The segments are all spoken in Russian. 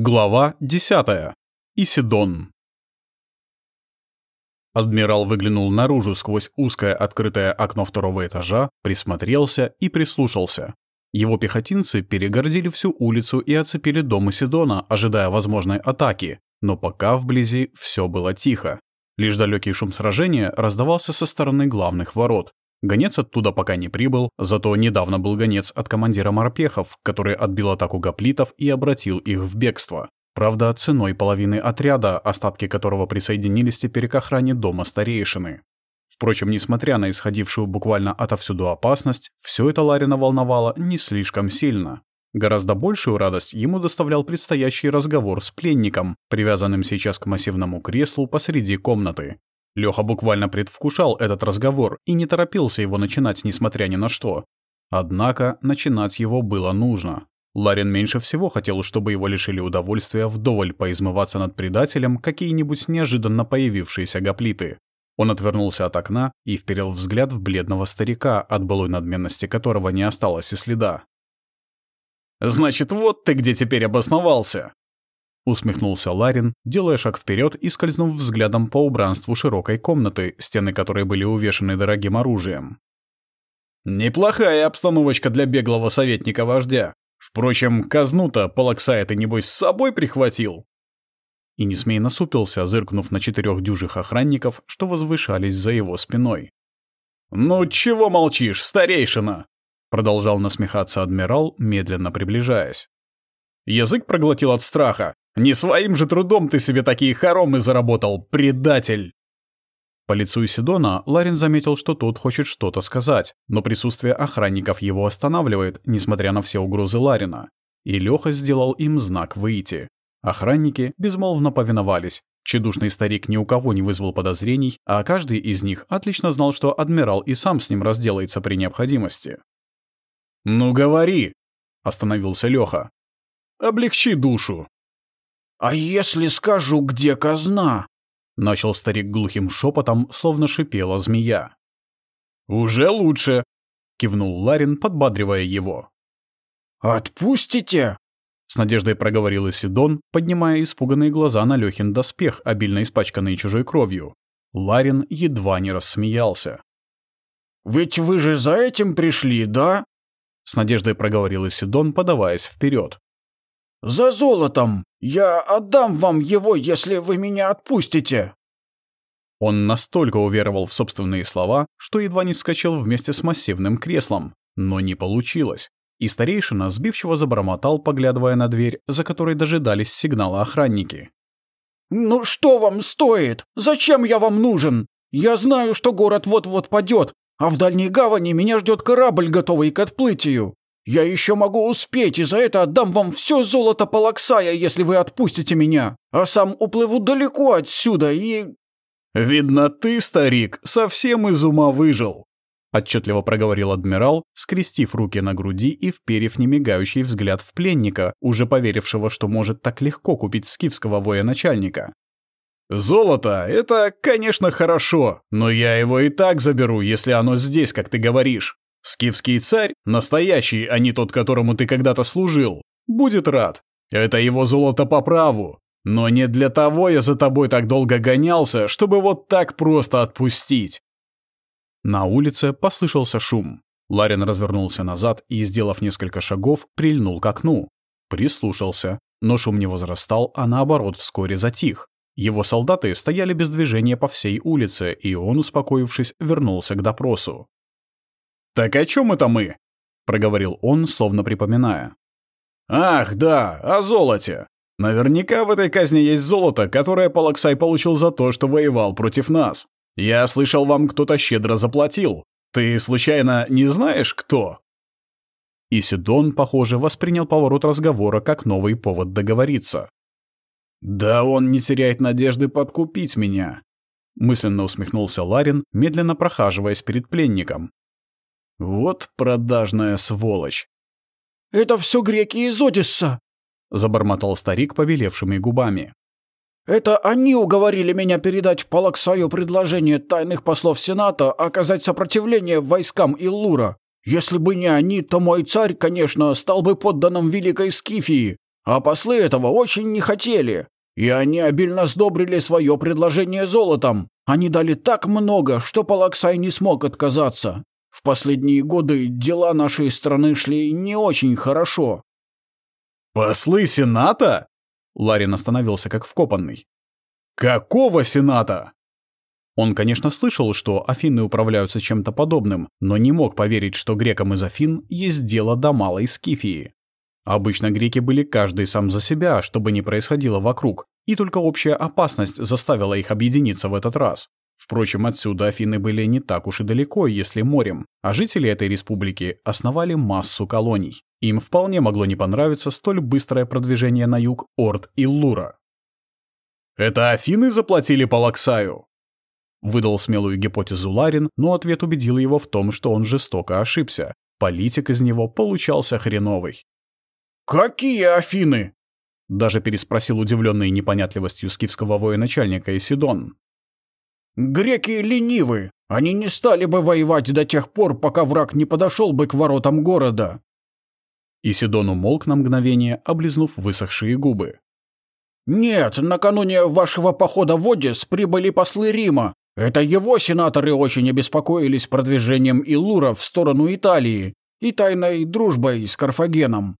Глава 10. Исидон. Адмирал выглянул наружу сквозь узкое открытое окно второго этажа, присмотрелся и прислушался. Его пехотинцы перегородили всю улицу и оцепили дом Исидона, ожидая возможной атаки, но пока вблизи все было тихо. Лишь далекий шум сражения раздавался со стороны главных ворот. Гонец оттуда пока не прибыл, зато недавно был гонец от командира морпехов, который отбил атаку гоплитов и обратил их в бегство. Правда, ценой половины отряда, остатки которого присоединились теперь к охране дома старейшины. Впрочем, несмотря на исходившую буквально отовсюду опасность, все это Ларина волновало не слишком сильно. Гораздо большую радость ему доставлял предстоящий разговор с пленником, привязанным сейчас к массивному креслу посреди комнаты. Леха буквально предвкушал этот разговор и не торопился его начинать, несмотря ни на что. Однако начинать его было нужно. Ларин меньше всего хотел, чтобы его лишили удовольствия вдоволь поизмываться над предателем какие-нибудь неожиданно появившиеся гоплиты. Он отвернулся от окна и вперил взгляд в бледного старика, от былой надменности которого не осталось и следа. «Значит, вот ты где теперь обосновался!» Усмехнулся Ларин, делая шаг вперед и скользнув взглядом по убранству широкой комнаты, стены которой были увешаны дорогим оружием. «Неплохая обстановочка для беглого советника вождя. Впрочем, казну-то Палаксая ты, небось, с собой прихватил?» И не смей насупился, зыркнув на четырех дюжих охранников, что возвышались за его спиной. «Ну чего молчишь, старейшина?» Продолжал насмехаться адмирал, медленно приближаясь. Язык проглотил от страха, не своим же трудом ты себе такие хоромы заработал, предатель!» По лицу Исидона Ларин заметил, что тот хочет что-то сказать, но присутствие охранников его останавливает, несмотря на все угрозы Ларина. И Леха сделал им знак «выйти». Охранники безмолвно повиновались. Чедушный старик ни у кого не вызвал подозрений, а каждый из них отлично знал, что адмирал и сам с ним разделается при необходимости. «Ну говори!» — остановился Леха. «Облегчи душу!» «А если скажу, где казна?» — начал старик глухим шепотом, словно шипела змея. «Уже лучше!» — кивнул Ларин, подбадривая его. «Отпустите?» — с надеждой проговорил Исидон, поднимая испуганные глаза на Лёхин доспех, обильно испачканный чужой кровью. Ларин едва не рассмеялся. «Ведь вы же за этим пришли, да?» — с надеждой проговорил Исидон, подаваясь вперед. «За золотом! Я отдам вам его, если вы меня отпустите!» Он настолько уверовал в собственные слова, что едва не вскочил вместе с массивным креслом. Но не получилось. И старейшина сбивчиво забормотал, поглядывая на дверь, за которой дожидались сигнала охранники. «Ну что вам стоит? Зачем я вам нужен? Я знаю, что город вот-вот падет, а в дальней гавани меня ждет корабль, готовый к отплытию. Я еще могу успеть, и за это отдам вам все золото Палаксая, если вы отпустите меня, а сам уплыву далеко отсюда и...» «Видно, ты, старик, совсем из ума выжил», — отчетливо проговорил адмирал, скрестив руки на груди и вперев немигающий взгляд в пленника, уже поверившего, что может так легко купить скифского военачальника. «Золото — это, конечно, хорошо, но я его и так заберу, если оно здесь, как ты говоришь. Скифский царь, настоящий, а не тот, которому ты когда-то служил, будет рад. Это его золото по праву. Но не для того я за тобой так долго гонялся, чтобы вот так просто отпустить. На улице послышался шум. Ларин развернулся назад и, сделав несколько шагов, прильнул к окну. Прислушался, но шум не возрастал, а наоборот вскоре затих. Его солдаты стояли без движения по всей улице, и он, успокоившись, вернулся к допросу. «Так о чем это мы?» — проговорил он, словно припоминая. «Ах, да, о золоте. Наверняка в этой казни есть золото, которое Палаксай получил за то, что воевал против нас. Я слышал, вам кто-то щедро заплатил. Ты, случайно, не знаешь, кто?» Исидон, похоже, воспринял поворот разговора как новый повод договориться. «Да он не теряет надежды подкупить меня», — мысленно усмехнулся Ларин, медленно прохаживаясь перед пленником. Вот продажная сволочь. «Это все греки из Одисса», — забормотал старик побелевшими губами. «Это они уговорили меня передать Палаксаю предложение тайных послов Сената оказать сопротивление войскам Иллура. Если бы не они, то мой царь, конечно, стал бы подданным Великой Скифии, а послы этого очень не хотели. И они обильно сдобрили свое предложение золотом. Они дали так много, что Палаксай не смог отказаться. В последние годы дела нашей страны шли не очень хорошо. «Послы Сената?» Ларин остановился как вкопанный. «Какого Сената?» Он, конечно, слышал, что Афины управляются чем-то подобным, но не мог поверить, что грекам из Афин есть дело до Малой Скифии. Обычно греки были каждый сам за себя, чтобы не происходило вокруг, и только общая опасность заставила их объединиться в этот раз. Впрочем, отсюда Афины были не так уж и далеко, если морем, а жители этой республики основали массу колоний. Им вполне могло не понравиться столь быстрое продвижение на юг Орд и Лура. «Это Афины заплатили Палаксаю?» Выдал смелую гипотезу Ларин, но ответ убедил его в том, что он жестоко ошибся. Политик из него получался хреновый. «Какие Афины?» Даже переспросил удивленный непонятливостью скифского военачальника Исидон. «Греки ленивы. Они не стали бы воевать до тех пор, пока враг не подошел бы к воротам города». Исидон умолк на мгновение, облизнув высохшие губы. «Нет, накануне вашего похода в Одис прибыли послы Рима. Это его сенаторы очень обеспокоились продвижением Илура в сторону Италии и тайной дружбой с Карфагеном.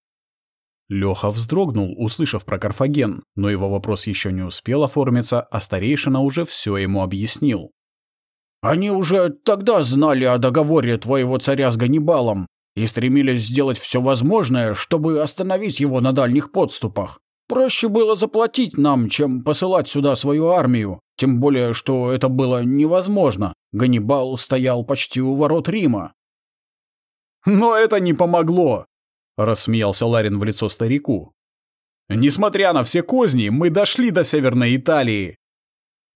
Леха вздрогнул, услышав про Карфаген, но его вопрос еще не успел оформиться, а старейшина уже все ему объяснил. «Они уже тогда знали о договоре твоего царя с Ганнибалом и стремились сделать все возможное, чтобы остановить его на дальних подступах. Проще было заплатить нам, чем посылать сюда свою армию, тем более, что это было невозможно. Ганнибал стоял почти у ворот Рима». «Но это не помогло!» Рассмеялся Ларин в лицо старику. «Несмотря на все козни, мы дошли до Северной Италии!»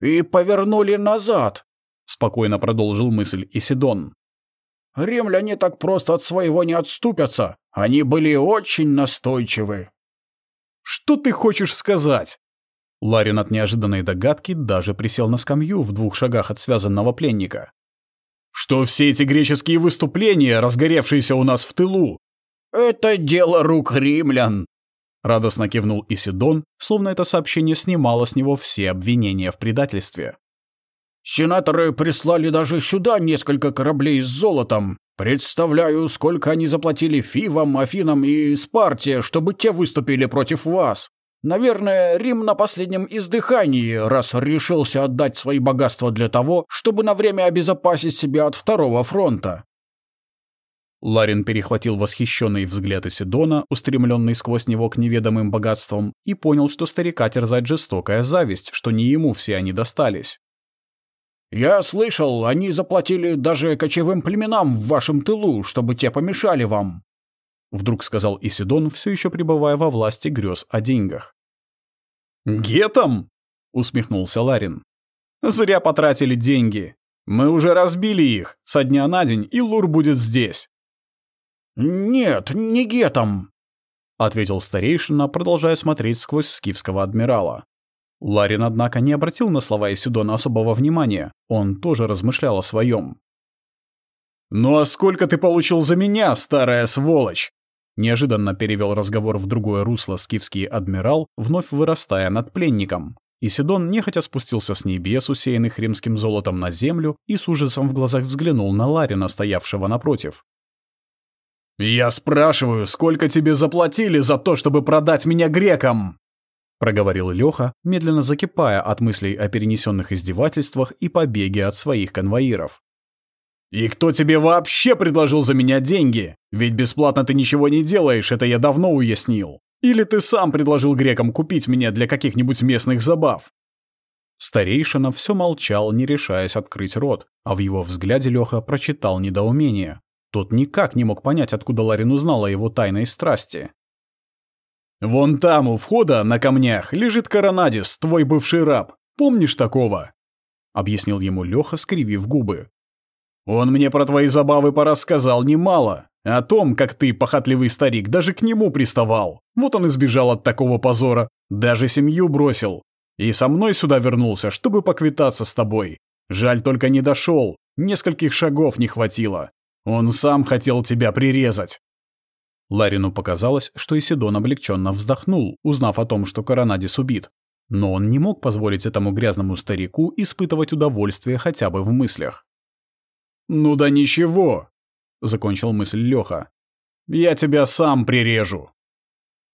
«И повернули назад», — спокойно продолжил мысль Исидон. «Римляне так просто от своего не отступятся. Они были очень настойчивы». «Что ты хочешь сказать?» Ларин от неожиданной догадки даже присел на скамью в двух шагах от связанного пленника. «Что все эти греческие выступления, разгоревшиеся у нас в тылу, «Это дело рук римлян», — радостно кивнул Исидон, словно это сообщение снимало с него все обвинения в предательстве. «Сенаторы прислали даже сюда несколько кораблей с золотом. Представляю, сколько они заплатили Фивам, Афинам и Спарте, чтобы те выступили против вас. Наверное, Рим на последнем издыхании, раз решился отдать свои богатства для того, чтобы на время обезопасить себя от второго фронта. Ларин перехватил восхищенный взгляд Исидона, устремленный сквозь него к неведомым богатствам, и понял, что старика терзает жестокая зависть, что не ему все они достались. «Я слышал, они заплатили даже кочевым племенам в вашем тылу, чтобы те помешали вам», вдруг сказал Исидон, все еще пребывая во власти грез о деньгах. «Гетом?» — усмехнулся Ларин. «Зря потратили деньги. Мы уже разбили их, со дня на день, и Лур будет здесь. «Нет, не гетом», — ответил старейшина, продолжая смотреть сквозь скифского адмирала. Ларин, однако, не обратил на слова Исидона особого внимания. Он тоже размышлял о своем. «Ну а сколько ты получил за меня, старая сволочь?» Неожиданно перевел разговор в другое русло скифский адмирал, вновь вырастая над пленником. Исидон нехотя спустился с небес, усеянных римским золотом, на землю и с ужасом в глазах взглянул на Ларина, стоявшего напротив. «Я спрашиваю, сколько тебе заплатили за то, чтобы продать меня грекам?» проговорил Леха, медленно закипая от мыслей о перенесенных издевательствах и побеге от своих конвоиров. «И кто тебе вообще предложил за меня деньги? Ведь бесплатно ты ничего не делаешь, это я давно уяснил. Или ты сам предложил грекам купить меня для каких-нибудь местных забав?» Старейшина все молчал, не решаясь открыть рот, а в его взгляде Леха прочитал недоумение. Тот никак не мог понять, откуда Ларин узнал о его тайной страсти. «Вон там, у входа, на камнях, лежит Коронадис, твой бывший раб. Помнишь такого?» — объяснил ему Леха, скривив губы. «Он мне про твои забавы порассказал немало. О том, как ты, похотливый старик, даже к нему приставал. Вот он избежал от такого позора. Даже семью бросил. И со мной сюда вернулся, чтобы поквитаться с тобой. Жаль, только не дошел. Нескольких шагов не хватило. Он сам хотел тебя прирезать». Ларину показалось, что Исидон облегченно вздохнул, узнав о том, что Коронадис убит. Но он не мог позволить этому грязному старику испытывать удовольствие хотя бы в мыслях. «Ну да ничего», — закончил мысль Лёха. «Я тебя сам прирежу».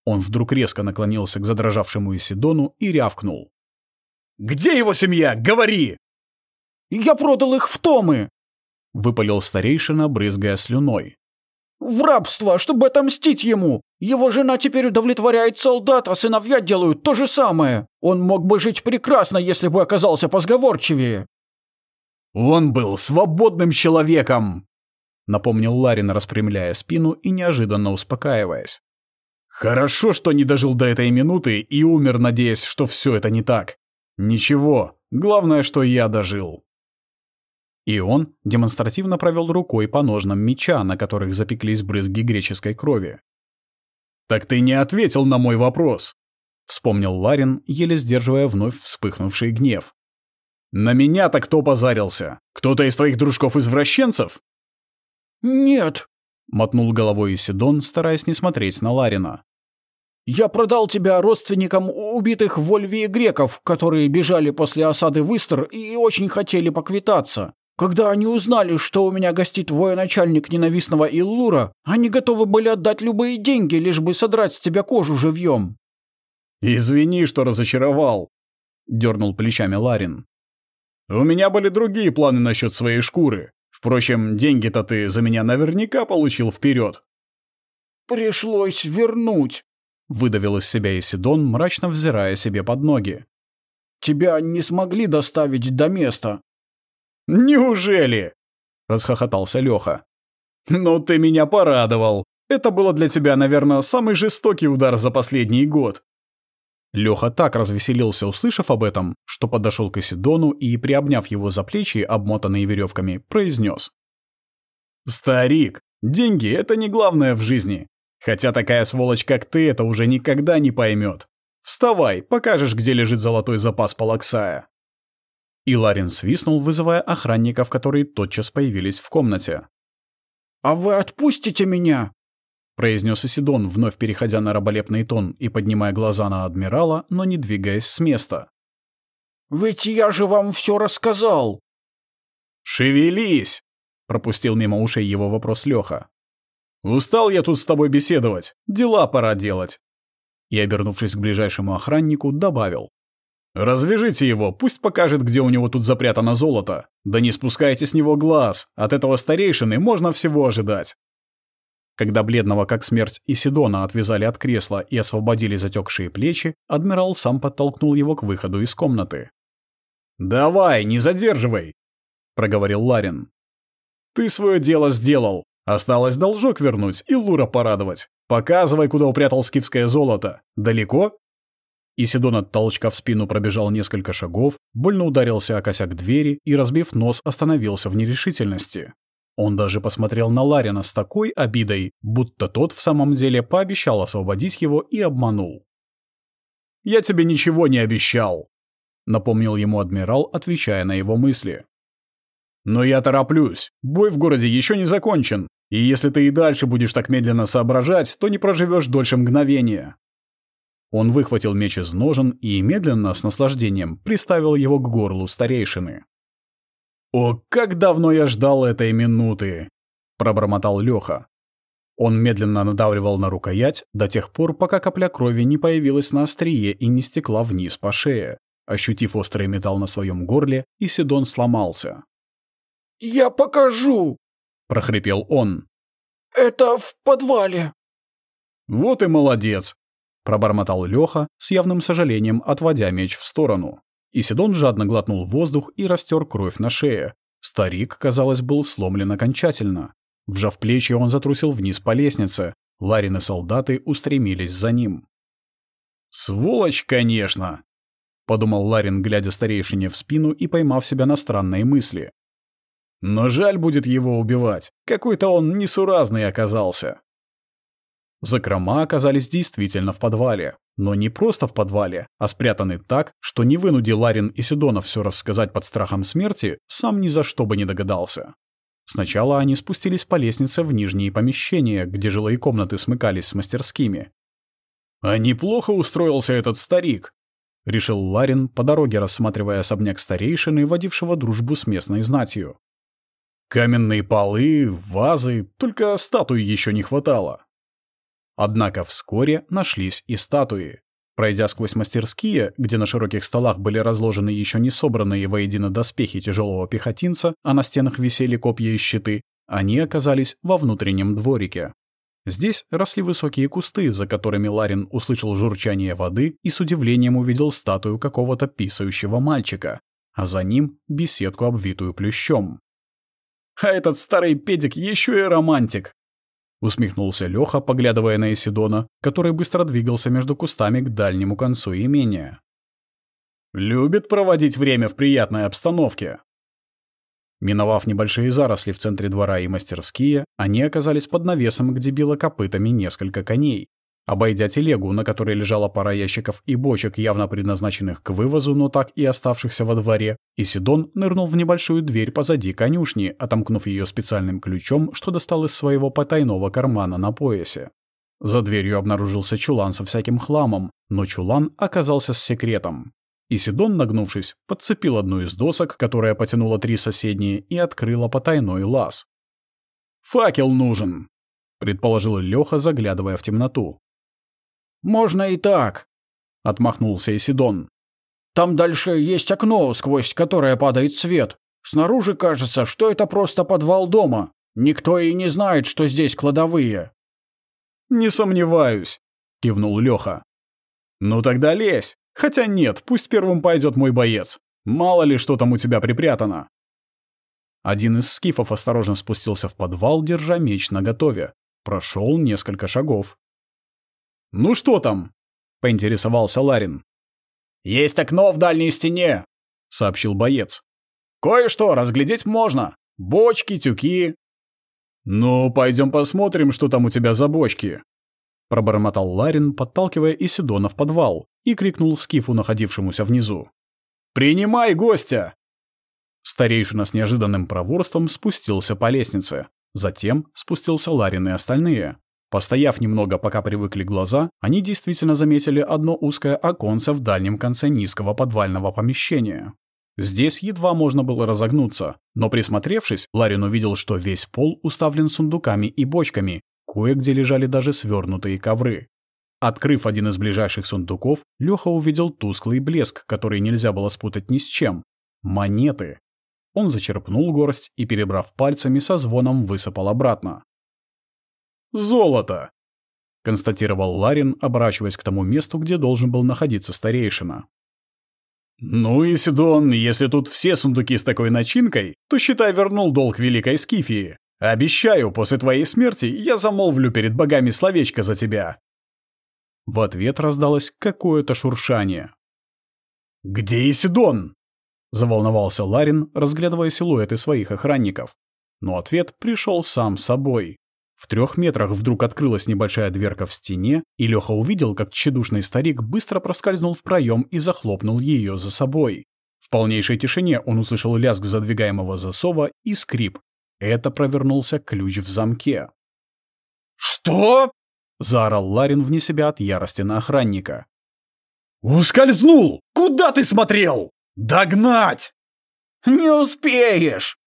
Он вдруг резко наклонился к задрожавшему Исидону и рявкнул. «Где его семья? Говори!» «Я продал их в Томы!» — выпалил старейшина, брызгая слюной. «В рабство, чтобы отомстить ему! Его жена теперь удовлетворяет солдат, а сыновья делают то же самое! Он мог бы жить прекрасно, если бы оказался позговорчивее!» «Он был свободным человеком!» — напомнил Ларин, распрямляя спину и неожиданно успокаиваясь. «Хорошо, что не дожил до этой минуты и умер, надеясь, что все это не так. Ничего, главное, что я дожил». И он демонстративно провел рукой по ножнам меча, на которых запеклись брызги греческой крови. «Так ты не ответил на мой вопрос», — вспомнил Ларин, еле сдерживая вновь вспыхнувший гнев. «На меня-то кто позарился? Кто-то из твоих дружков-извращенцев?» «Нет», — мотнул головой Исидон, стараясь не смотреть на Ларина. «Я продал тебя родственникам убитых в Вольвии греков, которые бежали после осады в Истер и очень хотели поквитаться. Когда они узнали, что у меня гостит военачальник ненавистного Иллура, они готовы были отдать любые деньги, лишь бы содрать с тебя кожу живьем. «Извини, что разочаровал», — дернул плечами Ларин. «У меня были другие планы насчет своей шкуры. Впрочем, деньги-то ты за меня наверняка получил вперед. «Пришлось вернуть», — выдавил из себя Исидон, мрачно взирая себе под ноги. «Тебя не смогли доставить до места. «Неужели?» — расхохотался Лёха. «Ну ты меня порадовал. Это было для тебя, наверное, самый жестокий удар за последний год». Лёха так развеселился, услышав об этом, что подошел к Исидону и, приобняв его за плечи, обмотанные веревками, произнес: «Старик, деньги — это не главное в жизни. Хотя такая сволочь, как ты, это уже никогда не поймет. Вставай, покажешь, где лежит золотой запас Палаксая». И Ларин свистнул, вызывая охранников, которые тотчас появились в комнате. «А вы отпустите меня?» произнес Исидон, вновь переходя на раболепный тон и поднимая глаза на адмирала, но не двигаясь с места. «Ведь я же вам все рассказал!» «Шевелись!» — пропустил мимо ушей его вопрос Леха. «Устал я тут с тобой беседовать, дела пора делать!» И, обернувшись к ближайшему охраннику, добавил. «Развяжите его, пусть покажет, где у него тут запрятано золото. Да не спускайте с него глаз, от этого старейшины можно всего ожидать». Когда бледного как смерть Исидона отвязали от кресла и освободили затекшие плечи, адмирал сам подтолкнул его к выходу из комнаты. «Давай, не задерживай!» — проговорил Ларин. «Ты свое дело сделал. Осталось должок вернуть и Лура порадовать. Показывай, куда упрятал скифское золото. Далеко?» Исидон от толчка в спину пробежал несколько шагов, больно ударился о косяк двери и, разбив нос, остановился в нерешительности. Он даже посмотрел на Ларина с такой обидой, будто тот в самом деле пообещал освободить его и обманул. «Я тебе ничего не обещал», — напомнил ему адмирал, отвечая на его мысли. «Но я тороплюсь. Бой в городе еще не закончен, и если ты и дальше будешь так медленно соображать, то не проживешь дольше мгновения. Он выхватил меч из ножен и медленно, с наслаждением, приставил его к горлу старейшины. «О, как давно я ждал этой минуты!» — пробормотал Лёха. Он медленно надавливал на рукоять до тех пор, пока капля крови не появилась на острие и не стекла вниз по шее. Ощутив острый металл на своем горле, Исидон сломался. «Я покажу!» — прохрипел он. «Это в подвале!» «Вот и молодец! Пробормотал Леха, с явным сожалением отводя меч в сторону. Исидон жадно глотнул воздух и растер кровь на шее. Старик, казалось, был сломлен окончательно. Вжав плечи, он затрусил вниз по лестнице. Ларин и солдаты устремились за ним. «Сволочь, конечно!» — подумал Ларин, глядя старейшине в спину и поймав себя на странные мысли. «Но жаль будет его убивать. Какой-то он несуразный оказался». Закрома оказались действительно в подвале. Но не просто в подвале, а спрятаны так, что не вынуди Ларин и Сидонов все рассказать под страхом смерти, сам ни за что бы не догадался. Сначала они спустились по лестнице в нижние помещения, где жилые комнаты смыкались с мастерскими. «А неплохо устроился этот старик», — решил Ларин, по дороге рассматривая особняк старейшины, водившего дружбу с местной знатью. «Каменные полы, вазы, только статуи еще не хватало». Однако вскоре нашлись и статуи. Пройдя сквозь мастерские, где на широких столах были разложены еще не собранные воедино доспехи тяжелого пехотинца, а на стенах висели копья и щиты, они оказались во внутреннем дворике. Здесь росли высокие кусты, за которыми Ларин услышал журчание воды и с удивлением увидел статую какого-то писающего мальчика, а за ним беседку, обвитую плющом. «А этот старый педик еще и романтик!» Усмехнулся Леха, поглядывая на Исидона, который быстро двигался между кустами к дальнему концу имения. «Любит проводить время в приятной обстановке». Миновав небольшие заросли в центре двора и мастерские, они оказались под навесом, где било копытами несколько коней. Обойдя телегу, на которой лежала пара ящиков и бочек, явно предназначенных к вывозу, но так и оставшихся во дворе, Исидон нырнул в небольшую дверь позади конюшни, отомкнув ее специальным ключом, что достал из своего потайного кармана на поясе. За дверью обнаружился чулан со всяким хламом, но чулан оказался с секретом. Исидон, нагнувшись, подцепил одну из досок, которая потянула три соседние, и открыла потайной лаз. «Факел нужен», — предположил Леха, заглядывая в темноту. «Можно и так», — отмахнулся Исидон. «Там дальше есть окно, сквозь которое падает свет. Снаружи кажется, что это просто подвал дома. Никто и не знает, что здесь кладовые». «Не сомневаюсь», — кивнул Леха. «Ну тогда лезь. Хотя нет, пусть первым пойдет мой боец. Мало ли, что там у тебя припрятано». Один из скифов осторожно спустился в подвал, держа меч наготове. Прошел несколько шагов. «Ну что там?» — поинтересовался Ларин. «Есть окно в дальней стене», — сообщил боец. «Кое-что разглядеть можно. Бочки, тюки». «Ну, пойдем посмотрим, что там у тебя за бочки», — пробормотал Ларин, подталкивая Исидона в подвал, и крикнул Скифу, находившемуся внизу. «Принимай гостя!» Старейшина с неожиданным проворством спустился по лестнице. Затем спустился Ларин и остальные. Постояв немного, пока привыкли глаза, они действительно заметили одно узкое оконце в дальнем конце низкого подвального помещения. Здесь едва можно было разогнуться, но присмотревшись, Ларин увидел, что весь пол уставлен сундуками и бочками, кое-где лежали даже свернутые ковры. Открыв один из ближайших сундуков, Леха увидел тусклый блеск, который нельзя было спутать ни с чем. Монеты. Он зачерпнул горсть и, перебрав пальцами, со звоном высыпал обратно. «Золото!» — констатировал Ларин, оборачиваясь к тому месту, где должен был находиться старейшина. «Ну и Сидон, если тут все сундуки с такой начинкой, то, считай, вернул долг Великой Скифии. Обещаю, после твоей смерти я замолвлю перед богами словечко за тебя». В ответ раздалось какое-то шуршание. «Где Исидон?» — заволновался Ларин, разглядывая силуэты своих охранников. Но ответ пришел сам собой. В трех метрах вдруг открылась небольшая дверка в стене, и Леха увидел, как тщедушный старик быстро проскользнул в проем и захлопнул ее за собой. В полнейшей тишине он услышал лязг задвигаемого засова и скрип. Это провернулся ключ в замке. «Что?» — заорал Ларин вне себя от ярости на охранника. «Ускользнул! Куда ты смотрел? Догнать!» «Не успеешь!»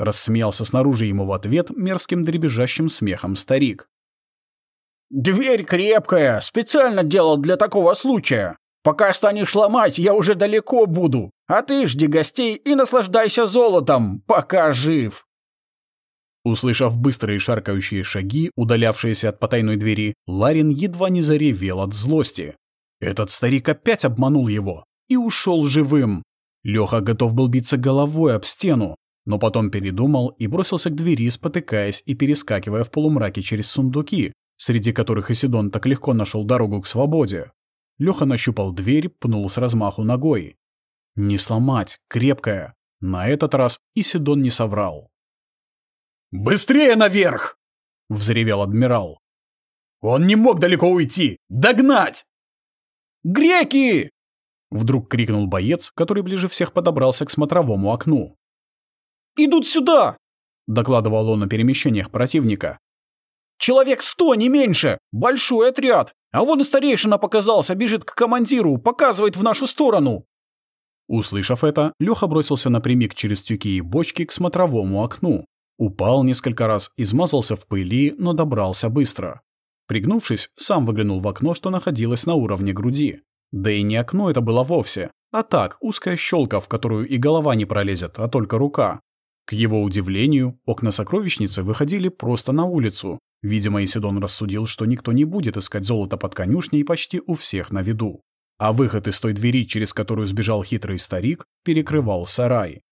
Рассмеялся снаружи ему в ответ мерзким дребезжащим смехом старик. «Дверь крепкая, специально делал для такого случая. Пока станешь ломать, я уже далеко буду. А ты жди гостей и наслаждайся золотом, пока жив». Услышав быстрые шаркающие шаги, удалявшиеся от потайной двери, Ларин едва не заревел от злости. Этот старик опять обманул его и ушел живым. Леха готов был биться головой об стену, но потом передумал и бросился к двери, спотыкаясь и перескакивая в полумраке через сундуки, среди которых Исидон так легко нашел дорогу к свободе. Леха нащупал дверь, пнул с размаху ногой. Не сломать, крепкая. На этот раз Исидон не соврал. «Быстрее наверх!» — взревел адмирал. «Он не мог далеко уйти! Догнать!» «Греки!» — вдруг крикнул боец, который ближе всех подобрался к смотровому окну. Идут сюда!» докладывал он о перемещениях противника. «Человек сто, не меньше! Большой отряд! А вон и старейшина показался, бежит к командиру, показывает в нашу сторону!» Услышав это, Леха бросился напрямик через тюки и бочки к смотровому окну. Упал несколько раз, измазался в пыли, но добрался быстро. Пригнувшись, сам выглянул в окно, что находилось на уровне груди. Да и не окно это было вовсе, а так, узкая щелка, в которую и голова не пролезет, а только рука. К его удивлению, окна сокровищницы выходили просто на улицу. Видимо, Исидон рассудил, что никто не будет искать золото под конюшней почти у всех на виду. А выход из той двери, через которую сбежал хитрый старик, перекрывал сарай.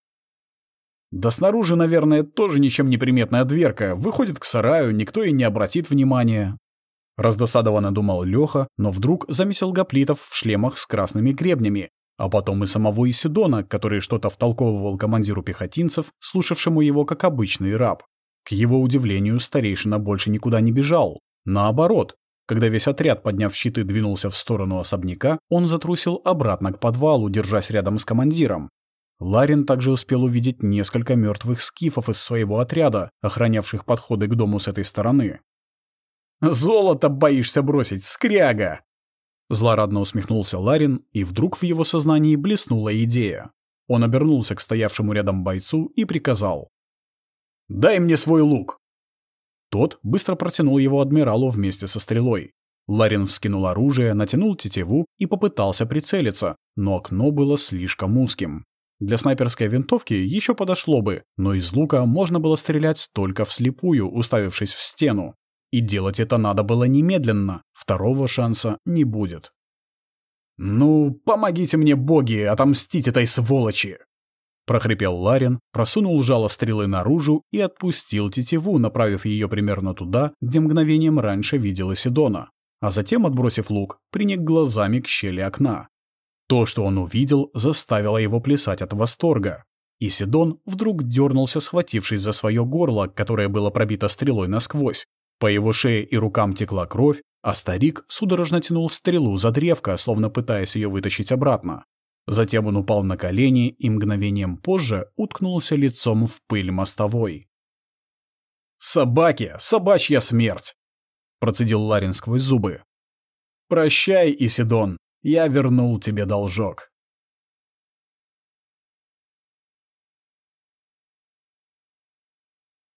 Да снаружи, наверное, тоже ничем не приметная дверка. Выходит к сараю, никто и не обратит внимания. Раздосадованно думал Леха, но вдруг заметил гоплитов в шлемах с красными гребнями, а потом и самого Исидона, который что-то втолковывал командиру пехотинцев, слушавшему его как обычный раб. К его удивлению, старейшина больше никуда не бежал. Наоборот, когда весь отряд, подняв щиты, двинулся в сторону особняка, он затрусил обратно к подвалу, держась рядом с командиром. Ларин также успел увидеть несколько мертвых скифов из своего отряда, охранявших подходы к дому с этой стороны. «Золото боишься бросить, скряга!» Злорадно усмехнулся Ларин, и вдруг в его сознании блеснула идея. Он обернулся к стоявшему рядом бойцу и приказал. «Дай мне свой лук!» Тот быстро протянул его адмиралу вместе со стрелой. Ларин вскинул оружие, натянул тетиву и попытался прицелиться, но окно было слишком узким. Для снайперской винтовки еще подошло бы, но из лука можно было стрелять только вслепую, уставившись в стену. И делать это надо было немедленно, второго шанса не будет. «Ну, помогите мне, боги, отомстить этой сволочи!» прохрипел Ларин, просунул жало стрелы наружу и отпустил тетиву, направив ее примерно туда, где мгновением раньше видел Сидона, а затем, отбросив лук, приник глазами к щели окна. То, что он увидел, заставило его плясать от восторга. Исидон вдруг дернулся, схватившись за свое горло, которое было пробито стрелой насквозь. По его шее и рукам текла кровь, а старик судорожно тянул стрелу за древко, словно пытаясь ее вытащить обратно. Затем он упал на колени и мгновением позже уткнулся лицом в пыль мостовой. «Собаки! Собачья смерть!» — процедил Ларин сквозь зубы. «Прощай, Исидон, я вернул тебе должок».